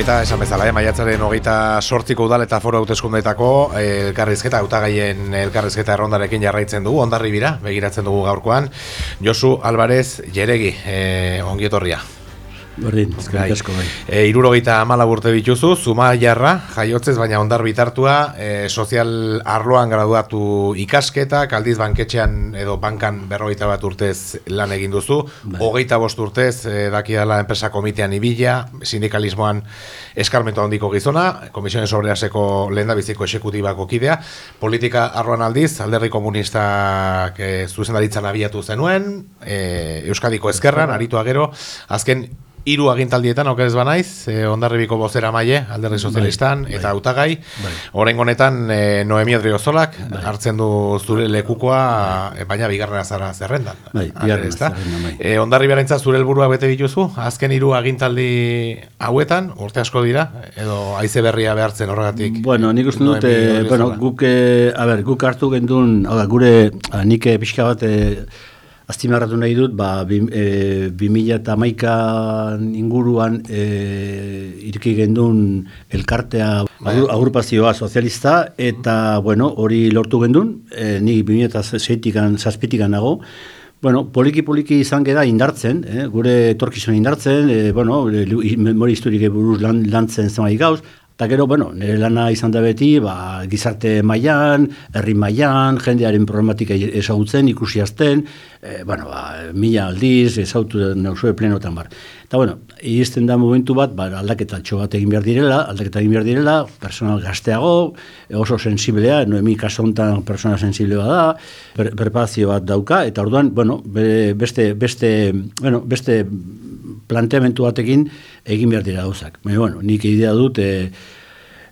Eta esan bezala, eh, maiatzaren hogeita sortziko udal eta foro hauteskundetako eh, elkarrizketa, hautagaien elkarrizketa errondarekin jarraitzen dugu, ondarri bira, begiratzen dugu gaurkoan. Josu Alvarez, Jeregi, eh, ongietorria. Berdin, eskerrik asko bai. E, irurogeita amala urte dituzu, zuma jarra, jaiotzez, baina ondar bitartua, e, sozial arloan graduatu ikasketa, kaldiz banketxean edo bankan berrogeita bat urtez lan egin duzu, bai. hogeita bost urtez, e, dakidala enpresa komitean ibila, sindikalismoan eskarmento handiko gizona, komisionen sobreaseko lehen biziko esekutibako kidea, politika arloan aldiz, alderri komunistak e, zuzendaritzan abiatu zenuen, e, Euskadiko ezkerran, aritu agero, azken hiru agintaldietan okerez banaiz, e, ondarribiko bozera maile, alderri bai, sozialistan, bai, eta hautagai. Bai. Horen honetan, e, Noemi Odriozolak bai. hartzen du zure lekukoa, bai. baina bigarrena zara zerrendan. Bai, bigarrena zerrendan, bai. E, ondarri zure helburua bete dituzu, azken hiru agintaldi hauetan, urte asko dira, edo aize berria behartzen horregatik. Bueno, nik uste dut, bueno, guk, a ber, guk hartu gendun, gure, nik pixka bat, Aztimarratu nahi dut, ba, bi, e, eta maika inguruan e, irki gendun elkartea bai. agurpazioa sozialista, eta, bueno, hori lortu gendun, e, ni bi eta zeitikan, zazpitikan nago, Bueno, poliki-poliki izan geda indartzen, eh? gure torkizun indartzen, eh, bueno, memori historike buruz lan, lantzen zemai gauz, Eta gero, bueno, nire lana izan da beti, ba, gizarte mailan, herri mailan, jendearen problematika ezagutzen, ikusi azten, e, bueno, ba, mila aldiz, ezautu nauzue plenotan bar. Eta, bueno, izten da momentu bat, ba, aldaketa txo bat egin behar direla, aldaketa egin behar direla, personal gazteago, oso sensiblea, noemi kasontan persona sensiblea da, per, perpazio bat dauka, eta orduan, bueno, beste, beste, bueno, beste planteamentu batekin egin behar dira gauzak. Baina, bueno, nik idea dut, e,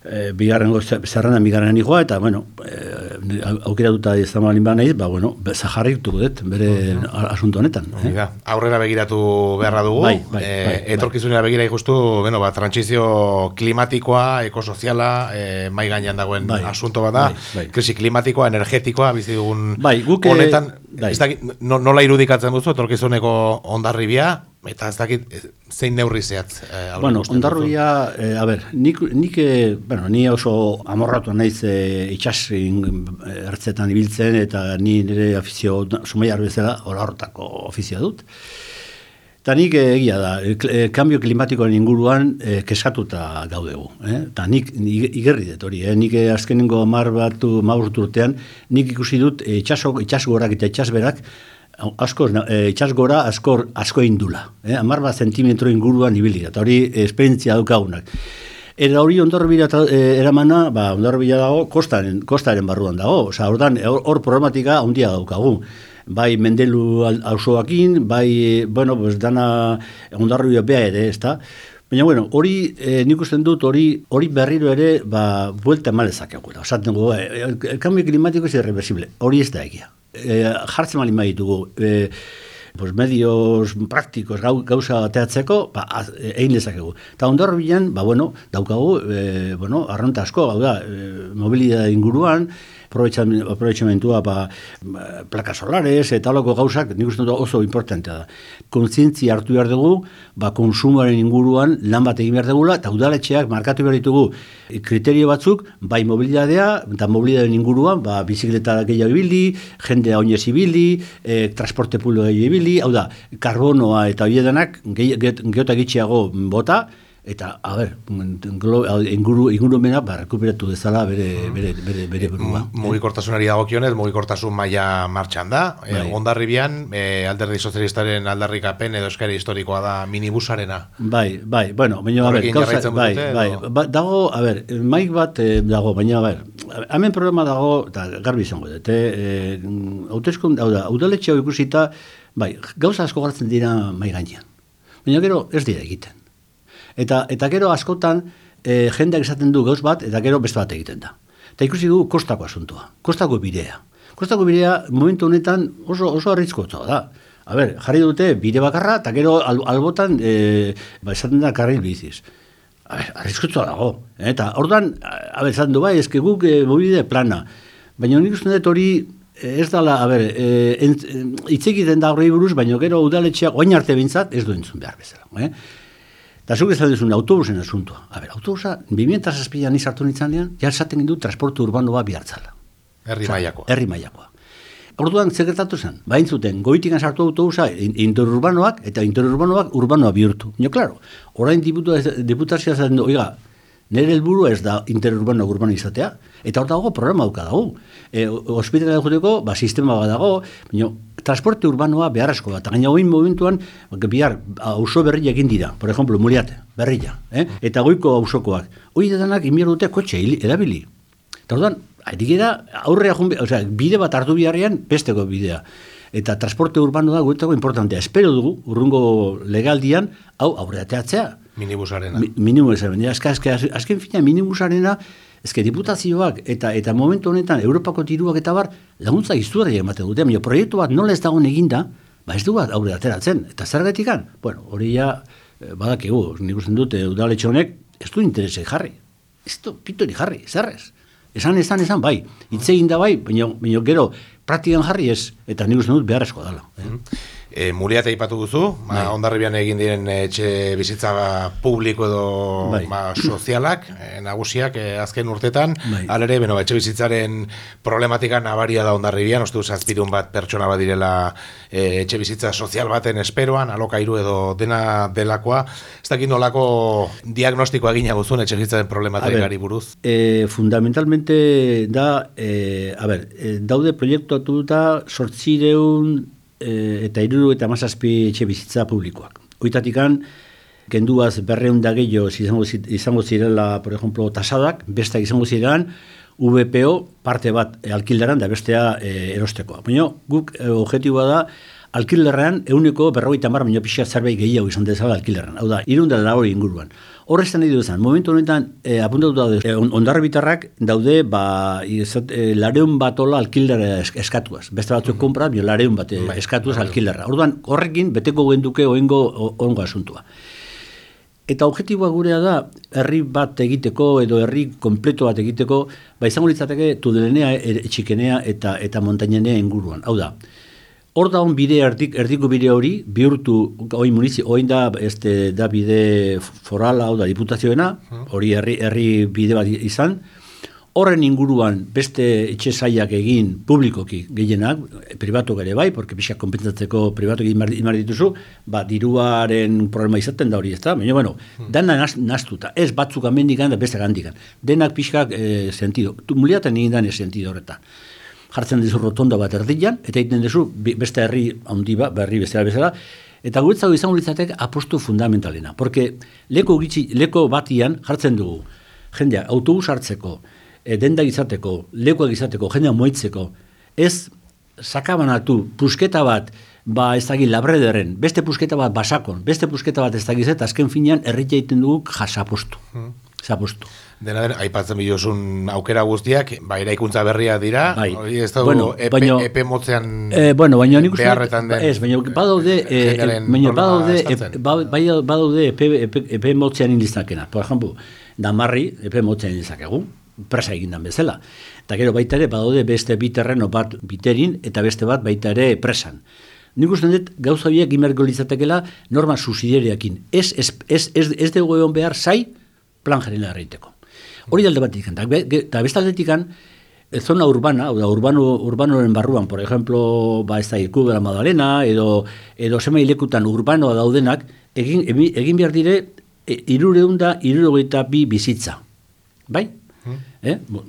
e, bigarren zerrenan bigarren joa, eta, bueno, e, aukera duta ez da malin naiz, ba, bueno, zaharri dut, bere uh -huh. asunto honetan. Eh? Aurrera begiratu beharra dugu, bai, bai, e, bai, etorkizunera begira ikustu, bueno, ba, trantzizio klimatikoa, ekosoziala, e, mai gainean dagoen bai, asunto bat da, bai, bai. krisi klimatikoa, energetikoa, bizi dugun bai, guke, honetan, bai. ez dakit, nola irudikatzen duzu, etorkizuneko ondarribia, Eta ez dakit, zein neurri zehatz? Eh, bueno, ondarruia, eh, a ber, nik, nik eh, bueno, ni oso amorratu naiz eh, itxas ertzetan ibiltzen, eta ni nire ofizio, sumai arbezela, hor hortako ofizioa dut. Eta nik egia da, e, kambio klimatikoen inguruan e, keskatuta gaudegu. Eh? Eta nik igerri dut hori, eh? nik azkenengo mar batu maurturtean, nik ikusi dut itxas gorak eta itxas berak, asko, e, itxas gora askor, asko indula. Eh? Amar bat zentimetro inguruan ibili, eta hori esperientzia daukagunak. Eta hori ondorro e, eramana, ba, ondorro dago, kostaren, kostaren barruan dago. Osa, ordan, hor problematika handia daukagu. Bai mendelu auzoakin, bai, bueno, pues, dana ondorro bea ere, ez da? Baina, bueno, hori, e, nik usten dut, hori hori berriro ere, ba, buelta malezak egura. Osa, tengo, e, el, cambio climático es irreversible. Hori ez da egia e, jartzen mali maitugu, e, pues medios praktikos gau, gauza bateatzeko, ba, egin dezakegu. Eta ondor bilan, ba, bueno, daukagu, e, bueno, arronta asko, hau da, e, mobilidade inguruan, aprovechamentua ba, plaka solares eta loko gauzak nik uste oso importantea da. Kontzientzia hartu behar dugu, ba, konsumoaren inguruan lan bat egin behar dugula, eta udaletxeak markatu behar ditugu kriterio batzuk, bai mobilidadea, eta mobilidadeen inguruan, ba, bizikleta gehiago ibili, jendea oinez ibili, e, transporte pulo gehiago ibili, hau da, karbonoa eta hiedenak geota gitxiago bota, eta a ber inguru ingurumena ba rekuperatu dezala bere bere bere bere burua. Mugikortasunari dagokionez mugikortasun maila martxan da. E, bai. ondarribian e, alderdi sozialistaren aldarrikapen edo eskari historikoa da minibusarena. Bai bai bueno baina a ber bai bai. ba, dago a ber maik bat eh, dago baina a ber hemen problema dago eta garbi izango dut eh hauteskun hau da udaletxe ikusita bai gauza asko gartzen dira mai gainean. Baina gero ez dira egiten Eta, eta gero askotan e, jendeak esaten du gauz bat, eta gero beste bat egiten da. Eta ikusi du kostako asuntua, kostako bidea. Kostako bidea momentu honetan oso, oso arrizko da. A ber, jarri dute bide bakarra, eta gero albotan e, ba, esaten da karril biziz. Arrizkotza dago. Eta ordan, a ber, esaten du bai, ezke guk e, mobide plana. Baina nik uste dut hori ez dala, a ber, e, itzekiten da horrei buruz, baina gero udaletxeak, oin arte bintzat, ez du entzun behar bezala. Eh? Eta zuk ez duzun autobusen asuntua. A ber, autobusa, 2006an izartu nintzanean, ja esaten gindu transporte urbano bat bihartzala. Herri mailakoa. Herri mailakoa. Orduan, zer gertatu zen? Bain zuten, goitikan sartu autobusa in- interurbanoak, eta interurbanoak urbanoa bihurtu. Jo, klaro, orain diputazioa du, oiga, nire helburu ez da interurbano urbano izatea, eta hor dago programa dauka dago. E, hospitalera joteko, ba, sistema bat dago, baina transporte urbanoa beharrezko bat. Gaina oin momentuan, bihar, auzo berri egin dira, por ejemplo, muriate, berria, eh? eta goiko auzokoak. Hoi dedanak inbiar dute kotxe erabili. Eta orduan, adikera aurrea jun, osea, bide bat hartu biharrean besteko bidea. Eta transporte urbano da guetako importantea. Espero dugu, urrungo legaldian, hau aurrea teatzea. Minibusarena. Mi, baina azka, azka, azken fina minibusarena, ezke diputazioak eta eta momentu honetan Europako tiruak eta bar laguntza izugarria ematen dute, baina proiektu bat nola ez dagoen eginda, ba ez du bat aurre ateratzen. Eta zergatikan? Bueno, hori ja eh, badakigu, nik usten dute udaletxe honek ez du interesei jarri. Ez du pitori jarri, zerrez. Esan, esan, esan, bai. Hitz egin da bai, baina, baina gero praktikan jarri ez, eta nik usten dut beharrezko dela. Eh? E, Muriate aipatu duzu, ba, Bai. ondarribian egin diren etxe bizitza ba, publiko edo Bai. ba, sozialak, e, nagusiak e, azken urtetan, Bai. alere, beno, etxe bizitzaren problematika nabaria da ondarribian, uste du zazpidun bat pertsona bat direla e, etxe bizitza sozial baten esperoan, alokairu edo dena delakoa, ez dakit nolako diagnostikoa egina guzun etxe bizitzaren problematikari buruz. E, fundamentalmente da, e, a ber, e, daude proiektuatuta sortzireun e, eta iruru eta mazazpi etxe bizitza publikoak. Oitatikan, kenduaz berreun da gehiago izango, izango zirela, por ejemplo, tasadak, besteak izango ziren, VPO parte bat alkileran da bestea e, erostekoa. Baina guk e, objektiboa da, alkilerrean euneko berrogeita mar baino pixa zerbait gehiago izan dezala alkilerrean. Hau da, irunda da hori inguruan. Horreztan nahi duzan, momentu honetan e, apuntatu daude, e, on- ondarribitarrak daude, ba, izat, e, lareun batola alkilera es- eskatuaz. Beste batzuk kompra, bio lareun bat Bai, eskatuaz bai. alkilerra. Orduan, horrekin beteko genduke oengo, o- oengo asuntua. Eta objektiboa gurea da, herri bat egiteko edo herri kompleto bat egiteko, ba izango litzateke tudelenea, er, txikenea eta eta montainenea inguruan. Hau da, hor da on bide erdik, erdiko bide hori, bihurtu, oin munizi, oin da, este, da bide forala, hau da, diputazioena, hori herri, herri bide bat izan, Horren inguruan beste etxe zaiak egin publikoki gehienak, pribatuak ere bai, porque pixak konpentsatzeko pribatuak egin behar dituzu, ba, diruaren problema izaten da hori, ez da? Baina, bueno, dana naz, naztuta, ez batzuk amendikan da beste gandikan. Denak pixkak e, sentido, tu muliaten egin dan sentido horretan. Jartzen dizu rotonda bat erdian, eta egiten dizu bi- beste herri handi bat, berri bestela bezala, eta guretzago izango litzatek apostu fundamentalena. Porque leko, gitzi, leko batian jartzen dugu, jendea, autobus hartzeko, e, denda izateko, lekoak izateko, jendea moitzeko, ez sakabanatu pusketa bat, ba ez dagi labrederen, beste pusketa bat basakon, beste pusketa bat ez dagiz eta azken finean herritia egiten dugu jasapostu. Zapostu. Dena den, aipatzen bidozun aukera guztiak, ba, eraikuntza berria dira, Bai. hori ez dago Bueno, epe, baino- epe motzean Eh, bueno, baina nik uste dut- beharretan den. Ez, baina badaude, eh, jendearen baina badaude, ba- bai- badaude epe, epe, epe motzean indizakena. Por ejemplo, damarri epe motzean indizakegu, presa egindan bezala. Eta gero baita ere, badaude beste bi terreno bat biterin, eta beste bat baita ere presan. Nik uste dut gauza horiek imerko litzatekela norma subsidiariakin. Ez, ez, ez, ez, ez dugu egon behar zai plan generala erreiteko. Hori alde bat dikan. Eta beste aldetikan, eh, zona urbana, hau da, urbano, urbanoren barruan, por ejemplo, ba, ez da, Iku de la Madalena, edo, edo sema ilekutan urbanoa daudenak, egin, egin behar dire, e, irureun da, irurogeita bi bizitza. Bai? Eh? Bo-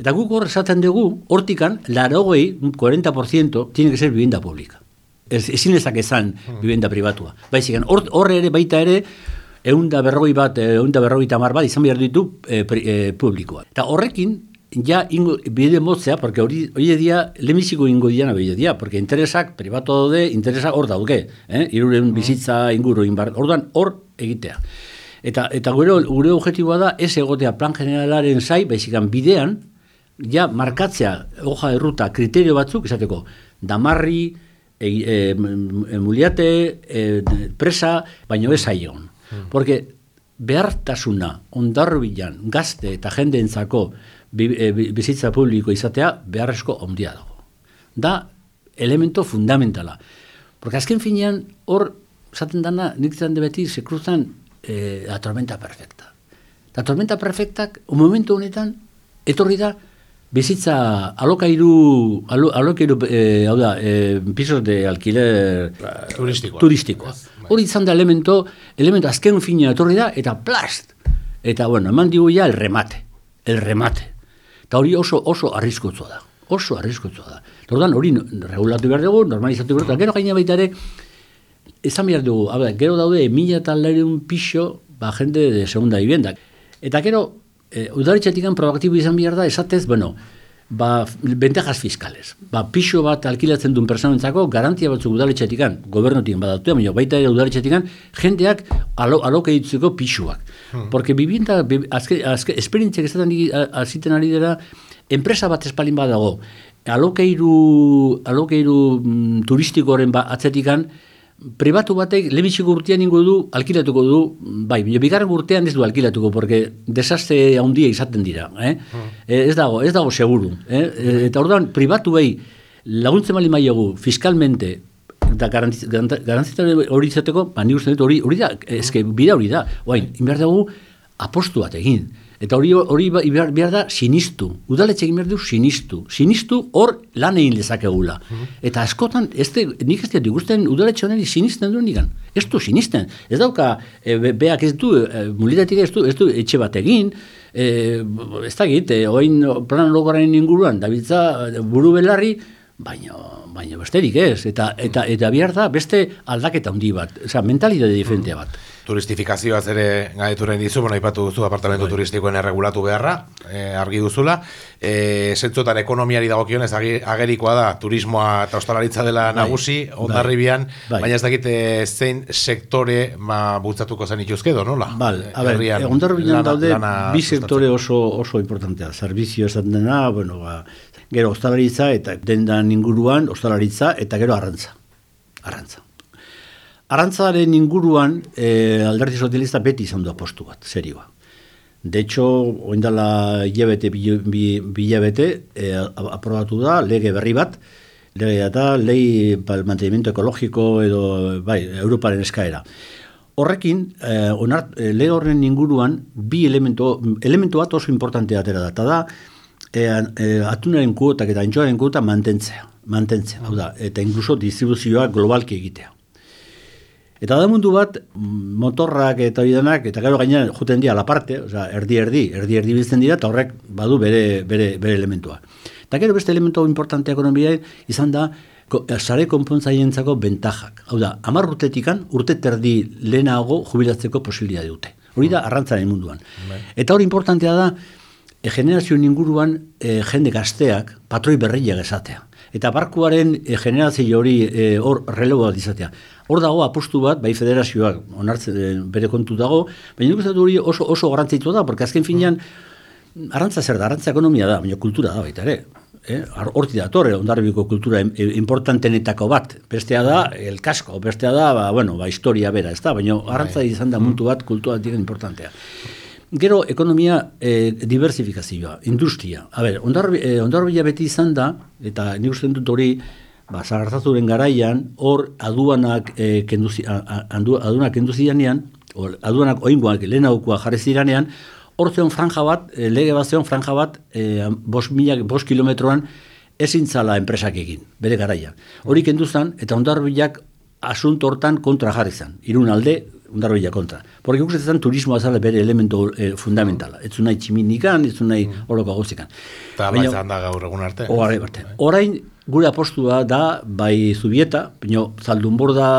Eta guk hor esaten dugu, hortikan, larogei, 40% tiene que ser vivienda pública. Ez, ezin ezak ezan vivienda privatua. Baizik, hor, hor ere baita ere, eunda berrogei bat, eunda berrogei tamar bat, izan behar ditu e, pri, e, publikoa. Eta horrekin, ja ingo, bide motzea, porque hori, hori dia, lemiziko ingo diana bide dia, porque interesak, privatu daude, interesak hor daude, eh? iruren bizitza inguru, inbar, orduan hor egitea. Eta, eta gure, gure objektiboa da, ez egotea plan generalaren zai, baizikan bidean, ja markatzea hoja de ruta kriterio batzuk esateko damarri e, e, m- muliate e, presa baino ez aion porque behartasuna ondarrubilan gazte eta jendeentzako e, bi- bizitza publiko izatea beharrezko ondia dago da elemento fundamentala porque azken finean hor esaten dana nik zan de beti se cruzan e, la tormenta perfecta. La tormenta perfectak, un momentu honetan, etorri da, bizitza alokairu, alo, alokairu, e, hau da, e, pisos de alquiler Turistikoa. turistikoa. Bai. Hori izan da elemento, elemento azken fina etorri da, eta plast! Eta, bueno, eman digu ja el remate, el remate. Eta hori oso, oso arriskutsua da, oso arriskutsua da. Eta orduan, hori regulatu behar dugu, normalizatu behar dugu, gero gaina baita ere, esan behar dugu, a ber, gero daude mila eta pixo, ba, jende de segunda vivienda. Eta gero, e, udaletxetikan proaktibo izan behar da, esatez, bueno, ba, ventajas fiskales. Ba, pixo bat alkilatzen duen personentzako, garantia batzuk udaletxetikan, gobernutik badatu, baina baita ere udaletxetikan, jendeak alo, alokeitzeko pixuak. Porque vivienda, azke, azke, esperientziak ezaten aziten ari dira, enpresa bat espalin badago, alokeiru, alokeiru mm, turistikoren ba, atzetikan, pribatu batek lehenbiziko urtean ingo du, alkilatuko du, bai, bigarren urtean ez du alkilatuko, porque desastre handia izaten dira, eh? Eh, ez dago, ez dago seguru, eh? Eh, eta orduan, pribatu behi, laguntzen bali maiogu, fiskalmente, eta garantiz- hori izateko, ba, nik uste dut hori, hori da, eske, bida hori da, oain, inbehar dugu, apostu bat egin. Eta hori hori ba- behar, behar da sinistu. Udaletxe egin behar du sinistu. Sinistu hor lan egin lezakegula. Eta askotan, ez de, nik ez dut ikusten udaletxe honen sinisten duen nigan. Ez du sinisten. Ez dauka, e, be- beak ez du, e, mulitatik ez du, ez du etxe bat egin, e, ez da git, e, oin plan logaren inguruan, dabiltza buru belarri, baina, baina besterik ez. Eta, eta, eta behar da beste aldaketa handi bat. Osea, mentalidade diferentea bat. Turistifikazioaz ere gaituren dizu, bueno, ipatu duzu apartamentu Bai. turistikoen erregulatu beharra, eh, argi duzula. Eh, zentzotan ekonomiari dagokionez agerikoa da turismoa eta ostalaritza dela Bai, nagusi, bai, ondarribian, bai. baina ez dakit zein sektore ma bultzatuko zen ituzkedo, nola? Bal, Eh, a ber, ondarbilan lana- daude lana bi sektore oso oso importantea. Servizio esaten dena, bueno, ba, gero ostalaritza eta dendan inguruan ostalaritza eta gero arrantza. Arrantza. Arrantzaren inguruan eh, alderdi sozialista beti izan du apostu bat, serioa. De hecho, oindala hilabete, bi, bi, bi hilabete, eh, aprobatu da lege berri bat, lege eta lei para el mantenimiento ekologiko edo bai, Europaren eskaera. Horrekin, eh, onart, eh, lege horren inguruan, bi elemento, elementu bat oso importantea atera da, eta da, eh, eh, atunaren kuotak eta entxoaren kuota mantentzea, mantentzea, hau da, eta inkluso distribuzioa globalki egitea. Eta da mundu bat, mm, motorrak eta bidenak, eta gero gainean juten dira la parte, osea, erdi-erdi, erdi-erdi biltzen dira, eta horrek badu bere, bere, bere elementua. Eta gero beste elementu importante ekonomia izan da, eh, sare konpontzaientzako bentajak. Hau da, amar urtetikan, urte terdi lehenago jubilatzeko posibilia dute. Hori da, arrantzaren munduan. Eta hori importantea da, e, generazioen inguruan e, jende gazteak patroi berriak esatea. Eta barkuaren e, generazio hori e, hor relebo bat izatea. Hor dago apostu bat, bai federazioak onartzen e, bere kontu dago, baina nik hori oso, oso garrantzitu da, porque azken finean, arrantza zer da, arrantza ekonomia da, baina kultura da baita ere. Eh? Horti dator, ondarbiko kultura im- im- importantenetako bat. Bestea da, el kasko, bestea da, ba, bueno, ba, historia bera, ez da, baina arrantza izan da mundu bat kultura importantea. Gero, ekonomia e, diversifikazioa, industria. A ber, ondarbi, e, beti izan da, eta nik uste dut hori, ba, zagartazuren garaian, hor aduanak e, kenduzi, a, a, aduanak kendu zidanean, or, aduanak oingoak lehenaukoa jarri ziranean, hor zeon franja bat, e, lege bat zeon franja bat, e, bos, mila, bos kilometroan, ezin zala enpresak egin, bere garaian. Hori kendu zan, eta ondarbilak asunto hortan kontra jarri zan. Irun alde, ondarbila kontra. Porque ikustetan turismoa zala bere elemento eh, fundamentala. Ez nahi tximinikan, ez nahi horoko gauzikan. Eta bai da gaur egun arte. Orain, arte. Orain gure apostua da bai zubieta, baina zaldunborda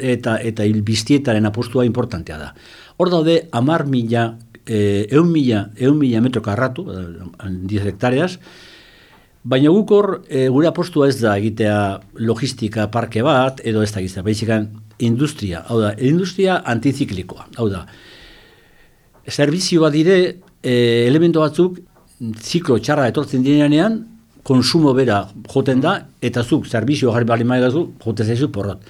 eta eta hilbiztietaren apostua importantea da. Hor daude amar mila, eh, eun mila, eun mila metro karratu, eh, 10 hektareaz, Baina guk hor, e, gure apostua ez da egitea logistika parke bat, edo ez da egitea, baizikan industria, hau da, industria antiziklikoa, hau da, servizio dire, e, elementu batzuk, ziklo txarra etortzen direnean, konsumo bera joten da, eta zuk, servizio jarri bali maigazu, jote zaizu porrot.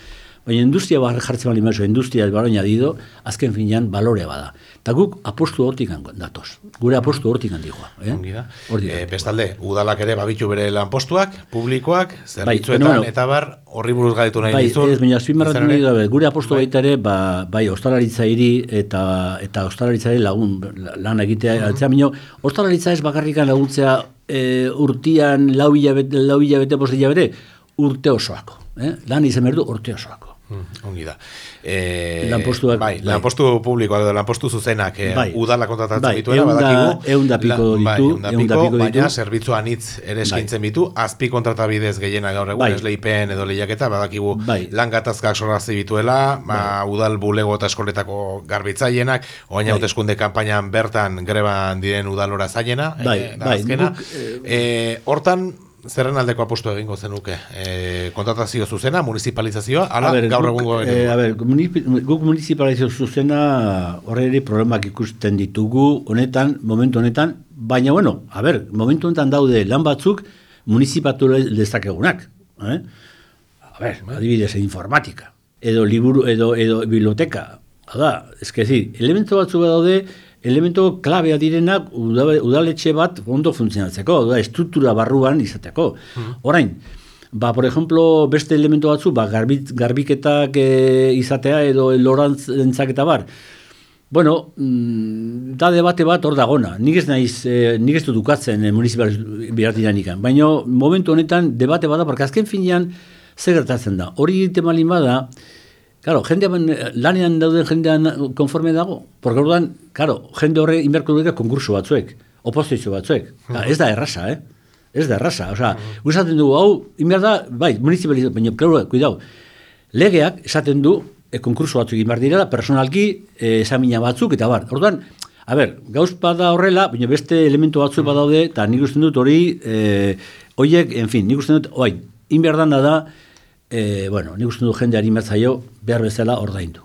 Baina industria bar jartzen bali mazo, industria baroina dido, azken finean balore bada. Eta guk apostu hortik datoz. Gure apostu hortik handigoa. Eh? Da. Hortik E, datoz. bestalde, udalak ere babitu bere lanpostuak, publikoak, zerbitzuetan bueno, bueno. eta bar, horri buruz gaitu nahi Bai, dizun. ez, baina azpimarratu nahi gabe, gure apostu baita ere, ba, bai, ostalaritza hiri eta eta ostalaritza lagun lan egitea, uh -huh. ostalaritza ez bakarrikan laguntzea e, urtian lau hilabete, lau hilabete, bost hilabete, urte osoako. Eh? Lan izan behar du urte osoako. Mm, ongi da. E, Lanpostuak, bai, bai. lanpostu publikoak edo lanpostu zuzenak e, Bai. udala kontratatzen Bai, dituela, ehun da- badakigu. ehun da piko La- bai, ditu, ehun da ehun da piko, piko baina ditu. zerbitzu anitz ere eskaintzen ditu, azpi kontratabidez gehienak gaur egun, Bai. esleipen edo lehiaketa, badakigu Bai. lan gatazkak sorrazi bituela, ba, udal bulego eta eskoletako garbitzaienak, oain Bai. hauteskunde kanpainan bertan greban diren udalora zaiena, Bai, e, da bai, azkena. guk, eh, E, hortan, zerren aldeko apostu egingo zenuke? E, kontratazio zuzena, municipalizazioa, ala, ber, gaur guk, egungo eh, a ber, guk municipalizazio zuzena horreri problemak ikusten ditugu honetan, momentu honetan, baina bueno, a ber, momentu honetan daude lan batzuk municipatu dezakegunak. Eh? A ber, adibidez, informatika, edo liburu, edo, edo biblioteka. Da, ez que zi, elemento batzuk daude, elemento klabea direnak uda- udaletxe bat ondo funtzionatzeko, da, estruktura barruan izateko. Orain, ba, por ejemplo, beste elemento batzu, ba, garbit, garbiketak e, izatea edo lorantzak eta bar. Bueno, mm, da debate bat hor dagona. Nik ez naiz, eh, nik ez dut dukatzen eh, municipal biratiran ikan. Baina momentu honetan debate bada, porque azken finean zer gertatzen da. Hori egiten balin bada, Claro, jende lanean dauden jendean konforme dago. Porque orduan, claro, jende horre inberko duke konkurso batzuek, oposizio batzuek. Ja, ez da erraza, eh? Ez da erraza. Osea, gustatzen dugu, hau, inber da, bai, municipalizazio, baina, claro, cuidado, legeak esaten du, e, konkurso batzuk egin behar direla, personalki, e, esamina batzuk, eta bar. Orduan, a ber, gauz bada horrela, baina beste elementu batzuk badaude, eta nik usten dut hori, e, oiek, en fin, nik usten dut, oain, inber dana da, e, bueno, nik usten dut jendeari mertzaio behar bezala ordaindu.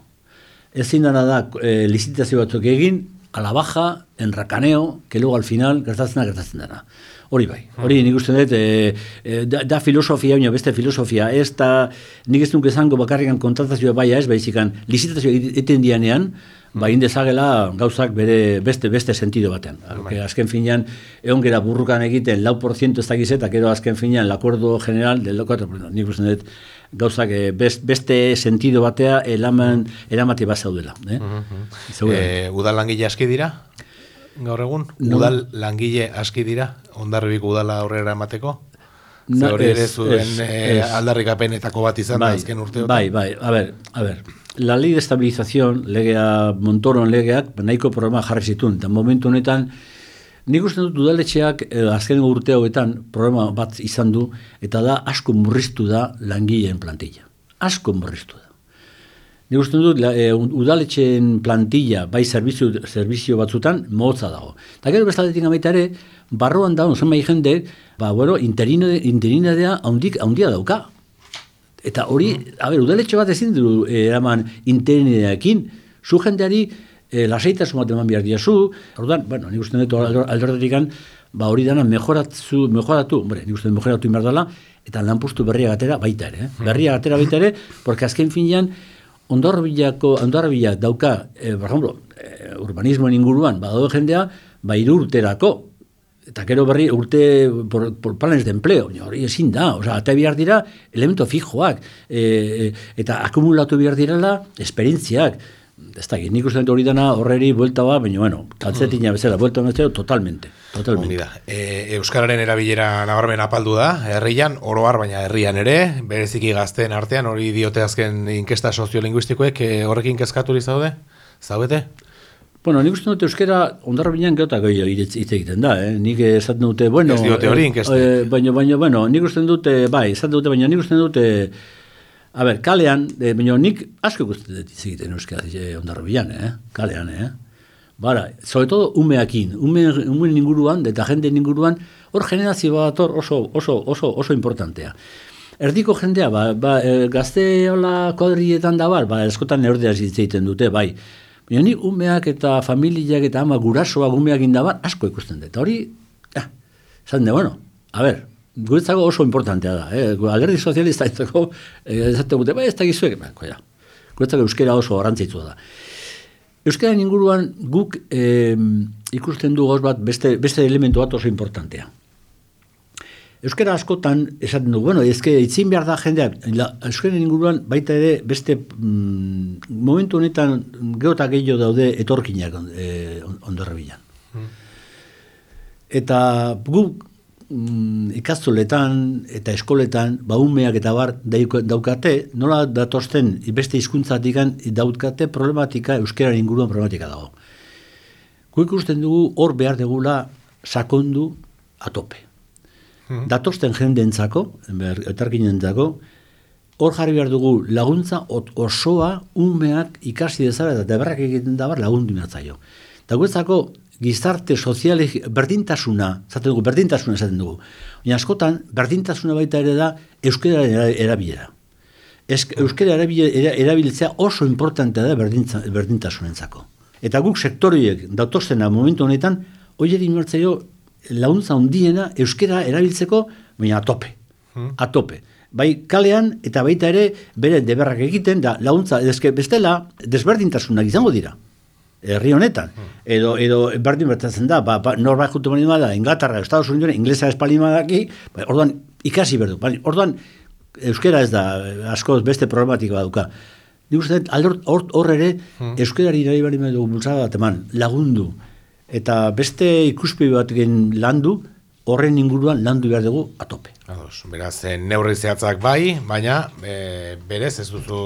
Ezin dana da e, licitazio batzuk egin, a la baja, en racaneo, que luego al final gertatzen da, gertatzen dena. Hori bai, hori nik uste dut, e, e, da, da filosofia, baina beste filosofia, ez da, nik ez nuke zango bakarrikan kontratazioa baia ez, baizikan, licitazio eten dianean, ba indezagela gauzak bere beste beste sentido batean. Que azken finean egon gera burrukan egiten lau por ciento ez dakiz eta gero azken finean el acuerdo general del 4%. Nik uste dut gauzak eh, best, beste sentido batea elaman eramate bat zaudela. Eh? E, udal langile aski dira? Gaur egun? No. Udal langile aski dira? Ondarribiko udala aurrera emateko? No, Ze hori ere zuen eh, ez. aldarrikapenetako bat izan da azken urteotan? Bai, bai, a ver, a ver. La ley de estabilización, legea, Montoron legeak, nahiko programa jarri zituen, eta momentu honetan, nik uste dut udaletxeak eh, azken urte hauetan programa bat izan du, eta da asko murriztu da langileen plantilla. Asko murriztu da. Nik uste dut, la, e, udaletxeen plantilla, bai zerbizio, zerbizio batzutan, motza dago. Eta gero bestaldetik amaita ere, barruan dago, zenbait jende, ba, bueno, interino, interinadea haundik, haundia dauka. Eta hori, a ber, udaletxe bat ezin du eraman interinideakin, zu jendeari e, lasaitasun bat eman behar diazu, orduan, bueno, nik uste dut aldortetik ba hori dana mejoratu, mejoratu, hombre, nik uste dut mejoratu inbar dela, eta lanpustu berria gatera baita ere, eh? berria gatera baita ere, porque azken finean, ondorbilako, ondorbilak dauka, eh, por ejemplo, eh, urbanismoen inguruan, badaude jendea, ba hiru urterako, eta gero berri urte por, por planes de empleo, hori ezin da, osea, ate behar dira elemento fijoak, e, eta akumulatu behar direla esperientziak, ez da, nik uste hori dana horreri buelta ba, baina bueno, kaltzetina bezala, buelta bezala, totalmente, totalmente. da. E, Euskararen erabilera nabarmen apaldu da, herrian, oroar, baina herrian ere, bereziki gazteen artean, hori diote azken inkesta soziolinguistikoek, e, horrekin kezkaturi zaude? Zaudete? Bueno, nik uste dut euskera ondarra binean geota gehiago hitz egiten da, eh? Nik esaten dute, bueno... Ez diote hori eh, inkestek. eh, baina, baina, bueno, nik uste dute, bai, esaten dute, baina nik uste dute, a ber, kalean, eh, baina nik asko ikusten dut hitz egiten euskera eh, ondarra binean, eh? Kalean, eh? Bara, sobre todo umeakin, ume, ume inguruan, eta jende inguruan, hor generazio bat hor oso, oso, oso, oso importantea. Erdiko jendea, ba, ba, e, gazte hola kodrietan da bar, ba, eskotan erdeaz hitz egiten dute, bai. Baina ni umeak eta familiak eta ama gurasoak umeak indabar asko ikusten dut. Hori, ja, esan de, bueno, a ber, guretzako oso importantea da. Eh? Alderdi sozialista etzako, eh, gute, bai ez da gizuek, ba, ja. guretzako euskera oso garrantzitsua da. Euskara inguruan guk eh, ikusten du gauz bat beste, beste elementu bat oso importantea. Euskara askotan, esaten du, bueno, ezke itzin behar da jendea, la, euskara inguruan baita ere beste mm, momentu honetan geota gehiago daude etorkinak eh, ondorre bilan. Hmm. Eta guk mm, ikastoletan eta eskoletan, baumeak eta bar daukate, nola datosten beste hizkuntzatik daukate problematika, euskara inguruan problematika dago. Guk ikusten dugu hor behar degula sakondu atope. -hmm. datosten jendeentzako, etarkinentzako, hor jarri behar dugu laguntza osoa umeak ikasi dezara eta deberrak egiten dabar lagundu inatzaio. Eta guetzako gizarte soziale berdintasuna, zaten dugu, berdintasuna esaten dugu. Oina askotan, berdintasuna baita ere da euskera erabilera. Euskera erabiltzea oso importantea da berdintasunentzako. Eta guk sektoriek datostena momentu honetan, oieri inortzaio launtza hundiena euskera erabiltzeko, baina atope. Hmm. Atope. Bai kalean eta baita ere bere deberrak egiten da launtza eske bestela desberdintasunak izango dira. Herri honetan. Edo, edo berdin bertatzen da, ba, ba, norbait jutu bani bada, Inglaterra, Estados Unidos, inglesa espalin badaki, ba, orduan ikasi berdu. Ba, orduan euskera ez da, askoz beste problematikoa duka. Nik uste, hor ere, hmm. euskerari nahi bari dugu bultzada bat eman, lagundu eta beste ikuspi bat landu, horren inguruan landu behar dugu atope. Ados, beraz, e, neurri zehatzak bai, baina e, berez ez duzu,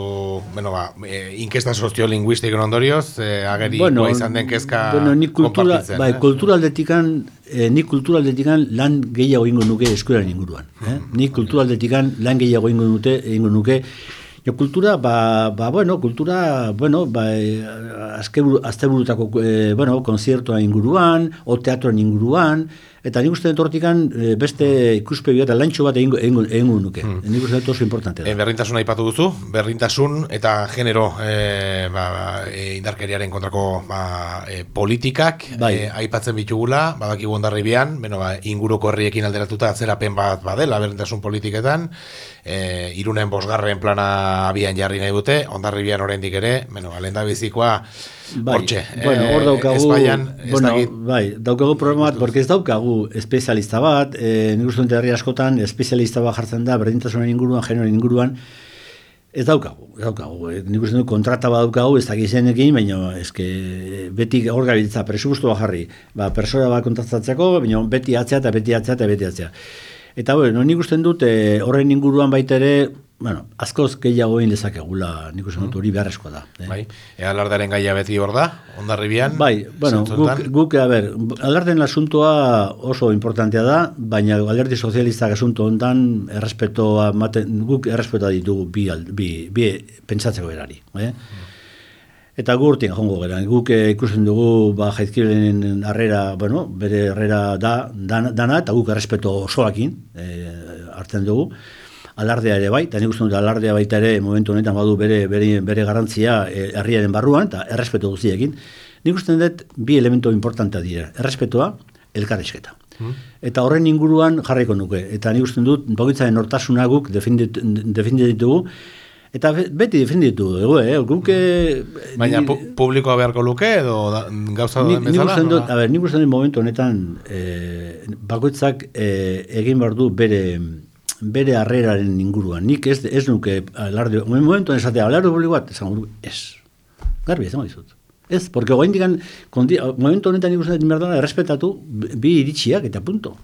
bueno, ba, e, inkesta soziolinguistik ondorioz, e, ageri bueno, izan den kezka bueno, ni kultura, bai, eh? kulturaldetikan, e, ni kulturaldetikan lan gehiago ingo nuke eskueran inguruan. Eh? Ni kulturaldetikan lan gehiago ingo, nute, ingo nuke Jo, kultura, ba, ba, bueno, kultura, bueno, ba, azte burutako, e, bueno, konziertoa inguruan, o teatroan inguruan, eta nik uste detortikan e, beste ikuspe eta lantxo bat egin, egin, nuke. Hmm. Nik uste dut oso importante da. E, berrintasun aipatu duzu, berrintasun eta genero e, ba, e, indarkeriaren kontrako ba, e, politikak bai. e, aipatzen bitugula, badaki ondarri bian, bueno, ba, inguruko herriekin alderatuta atzerapen bat badela berrintasun politiketan, e, irunen bosgarren plana abian jarri nahi dute, ondarri bian oraindik ere, bueno, ba, bizikoa, Bai, bueno, hor daukagu, bueno, bai, daukagu problema bat, porque ez daukagu espezialista bat, e, nik uste herri askotan, espezialista bat jartzen da, berdintasunen inguruan, genuen inguruan, ez daukagu, ez daukagu, e, nik uste kontrata bat daukagu, ez dakizen egin, baina eske, beti hor gabiltza, presupustu jarri, ba, persona bat kontratatzeko, baina beti atzea eta beti atzea eta beti atzea. Eta bueno, nik usten dut, e, horren inguruan baita ere, bueno, askoz gehiago egin dezakegula, nik uste dut hori beharrezkoa da. Eh? Bai, ea alardaren gaia beti hor da, ondarribian? Bai, bueno, guk, guk, a ber, alarden asuntoa oso importantea da, baina alderdi sozialistak asunto ondan, errespetoa, guk errespetoa ditugu bi, bi, bi pentsatzeko erari. Eh? Eta gu urtien jongo gara, guk eh, ikusten dugu ba, jaizkiren arrera, bueno, bere arrera da, dana, eta guk errespeto osoakin e, hartzen dugu. Alardea ere bai, eta nik uste dut alardea baita ere momentu honetan badu bere, bere, bere garantzia e, herriaren barruan, eta errespeto guztiekin. Nik uste dut bi elemento importantea dira, errespetoa, elkarrezketa. Hmm. Eta horren inguruan jarraiko nuke. Eta nik uste dut, bagitzaren hortasuna guk definitu Eta beti defenditu dugu, eh? Guke... Baina ni, publikoa beharko luke edo da, gauza da bezala? Dut, a ber, nik uste dut momentu honetan eh, bakoitzak eh, egin behar du bere bere harreraren inguruan. Nik ez, ez nuke alarde... Momentu honetan esatea, alarde publikoa, esan ez. Garbi, ez dizut. Ez, porque goain digan, momentu honetan nik uste dut inberdana, errespetatu bi iritsiak eta punto.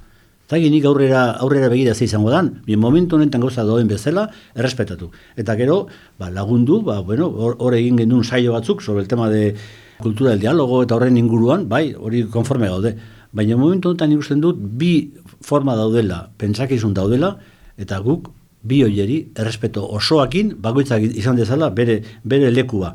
Zagi nik aurrera, aurrera begira ze izango dan, bien momentu honetan gauza doen bezala, errespetatu. Eta gero, ba, lagundu, ba, bueno, hor egin genuen saio batzuk, sobre el tema de kultura del diálogo eta horren inguruan, bai, hori konforme gaude. Baina momentu honetan ikusten dut, bi forma daudela, pentsakizun daudela, eta guk, bi hoieri, errespeto osoakin, bakoitzak izan dezala, bere, bere lekua.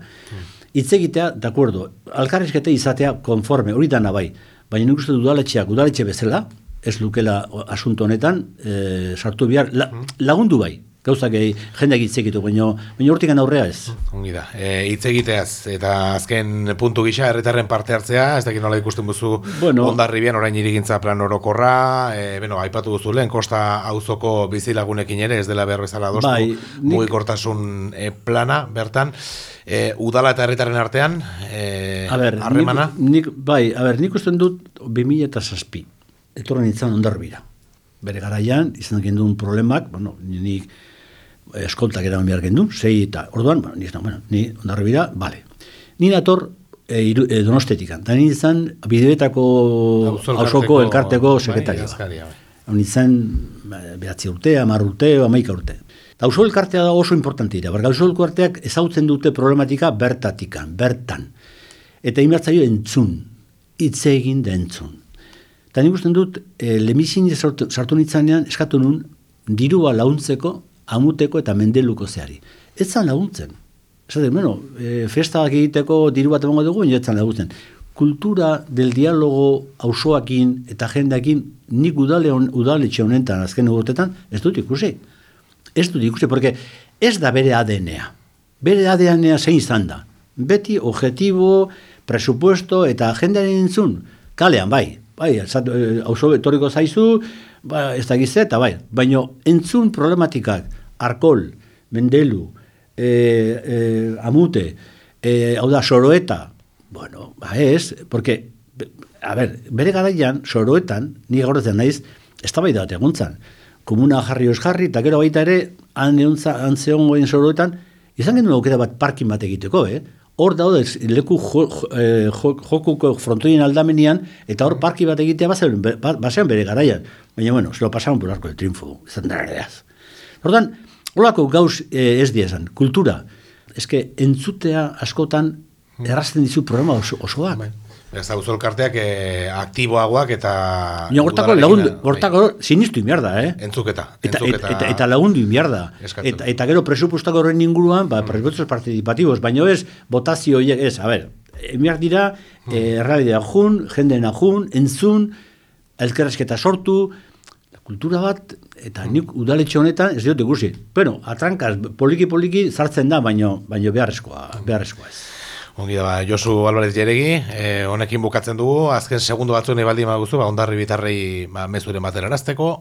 Itzegitea, de acuerdo, alkarrizkete izatea konforme, hori dana bai, baina nik uste udaletxeak, udaletxe bezala, ez lukela asunto honetan, e, sartu bihar, la, mm. lagundu bai, gauzak eh, jendeak hitz egitu, baina baina hortik aurrea ez. Ongi da. E, hitz egiteaz eta azken puntu gisa herritarren parte hartzea, ez dakit nola ikusten duzu Bueno. ondarribian orain irigintza plan orokorra, e, bueno, aipatu duzu lehen, kosta auzoko bizilagunekin ere, ez dela behar bezala adostu, Bai, nik- mugikortasun e, plana, bertan, e, udala eta herritarren artean, e, A ber, harremana, nik, nik, bai, a ber, nik usten dut 2007 etorren nintzen ondarribira. Bere garaian, izan gendun problemak, bueno, ni- nik eh, eskoltak eraman behar gendun, sei eta orduan, bueno, ni, izan, bueno, ni ondarribira, bale. Ni nator e, iru, e, donostetikan, eta ni izan bideetako Auzo hausoko elkarteko bai, sekretarioa. askaria, bai. Hon izan behatzi urte, amar urte, amaika urte. Eta elkartea da oso importante dira, barga auzo elkarteak ezautzen dute problematika bertatikan, bertan. Eta inbertzaio entzun, hitz egin da entzun. Eta nik usten dut, e, lemizin sartu, nintzanean eskatu nun, dirua launtzeko, amuteko eta mendeluko zeari. Ez zan laguntzen. Esaten, bueno, e, festak egiteko diru bat emango dugu, ez zan laguntzen. Kultura del dialogo auzoakin eta jendeakin nik udale hon, udaletxe honetan azken urtetan ez dut ikusi. Ez dut ikusi, porque ez da bere ADN-a. Bere ADN-a zein izan da. Beti objetibo, presupuesto eta jendearen entzun. Kalean, bai. Bai, eh, auzo etorriko zaizu, ba, ez da gizte, eta bai. Baina entzun problematikak, arkol, mendelu, e, e, amute, e, hau da, soroeta, bueno, ba ez, porque, a ber, bere garaian, soroetan, ni gaurretzen naiz, ez da bai da egontzan. Komuna jarri os jarri, eta gero baita ere, han eontza, han zeongoen soroetan, izan genuen aukera bat parkin bat egiteko, eh? Hor daude leku jo, eh, jo, jokuko frontoien aldamenian, eta hor parki bat egitea bazen, ba, bazean bere garaian. Baina, bueno, se lo pasaron por arco del triunfo, izan da ereaz. Ordan, holako gauz eh, ez diezan, kultura. eske entzutea askotan errazten dizu programa oso, osoak. Ez da, auzo elkarteak e, aktiboagoak eta... Baina hortako lagundu, hortako sinistu inbiar da, eh? Entzuketa. Eta, entzuketa. eta, eta lagundu inbiar da. Eta, eta gero presupostako horren inguruan, ba, presupuestos participativos, baina ez, botazio horiek, ez, a ber, inbiar dira, eh, errealidea jun, jendeen jun, entzun, elkerrezketa sortu, kultura bat, eta nik udaletxe honetan ez dut ikusi. Bueno, atrankaz, poliki-poliki zartzen da, baino, baino beharrezkoa, beharrezkoa ez. Ongi da, ba, Josu Alvarez Jeregi, eh, honekin bukatzen dugu, azken segundo batzu nahi baldin baduzu, ba, ondarri bitarrei ba, mezuren batera erazteko,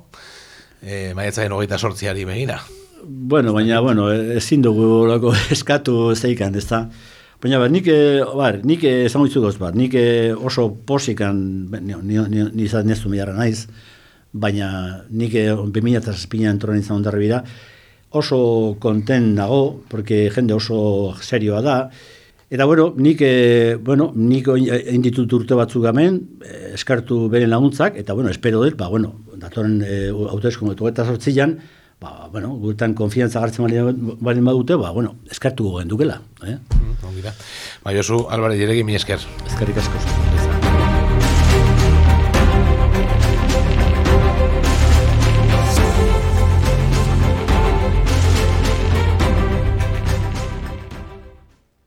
eh, maiatzaren hogeita sortziari begira. Bueno, baina, bueno, ezin dugu lako eskatu zeikan, ez da? Baina, bar, nik, eh, bar, nik eh, esango dizu gauz bat, nik eh, oso posikan, ni, ni, ni, ni izan naiz, baina nik eh, 2008an entroren izan ondarri oso konten nago, porque jende oso serioa da, Eta bueno, nik, eh, bueno, nik oin- egin ditut urte batzuk hemen, eh, eskartu beren laguntzak, eta bueno, espero dut, ba, bueno, datoren eh, hautezko eta sortzian, ba, bueno, guretan konfiantza gartzen bali- baldin badute, ba, bueno, eskartu gendukela. Eh? Mm, Ongi da. Ba, Josu Alvarez Jeregi, mi esker. Eskerrik asko.